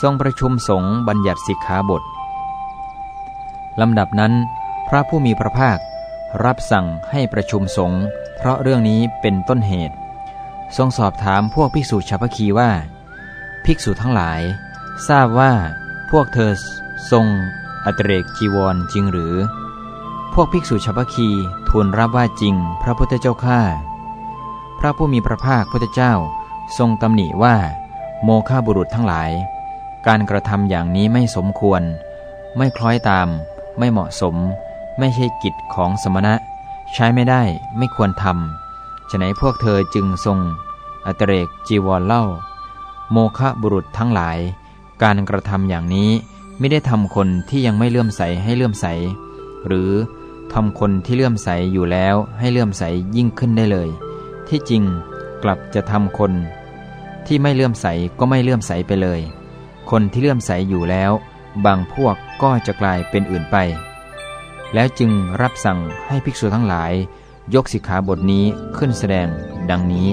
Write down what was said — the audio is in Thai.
ทรงประชุมสงฆ์บัญญัติสิกขาบทลำดับนั้น พระผู้มีพระภาครับสั่งให้ประชุมสงฆ์เพราะเรื่องนี้เป็นต้นเหตุ ทรงสอบถามพวกภิกษุชาวพคีว่า ภิกษุทั้งหลาย ทราบว่าพวกเธอทรงอัตเรกจีวรจริงหรือ พวกภิกษุชาวพคีทูลรับว่าจริง พระพุทธเจ้าข้าพระผู้มีพระภาคพุทธเจ้า ทรงตำหนิว่า โมฆะบุรุษทั้งหลาย การกระทำอย่างนี้ไม่สมควร ไม่คล้อยตาม ไม่เหมาะสม ไม่ใช่กิจของสมณะ ใช้ไม่ได้ไม่ควรทำฉะไหนพวกเธอจึงทรง อัตเรกจีวรเล่า โมฆะบุรุษทั้งหลาย การกระทำอย่างนี้ไม่ได้ทำคนที่ยังไม่เลื่อมใสให้เลื่อมใส หรือทำคนที่เลื่อมใสอยู่แล้วให้เลื่อมใสยิ่งขึ้นได้เลย ที่จริงกลับจะทำคน ที่ไม่เลื่อมใสก็ไม่เลื่อมใสไปเลย คนที่เลื่อมใสอยู่แล้ว บางพวกก็จะกลายเป็นอื่นไป แล้วจึงรับสั่งให้ภิกษุทั้งหลาย ยกสิกขาบทนี้ขึ้นแสดงดังนี้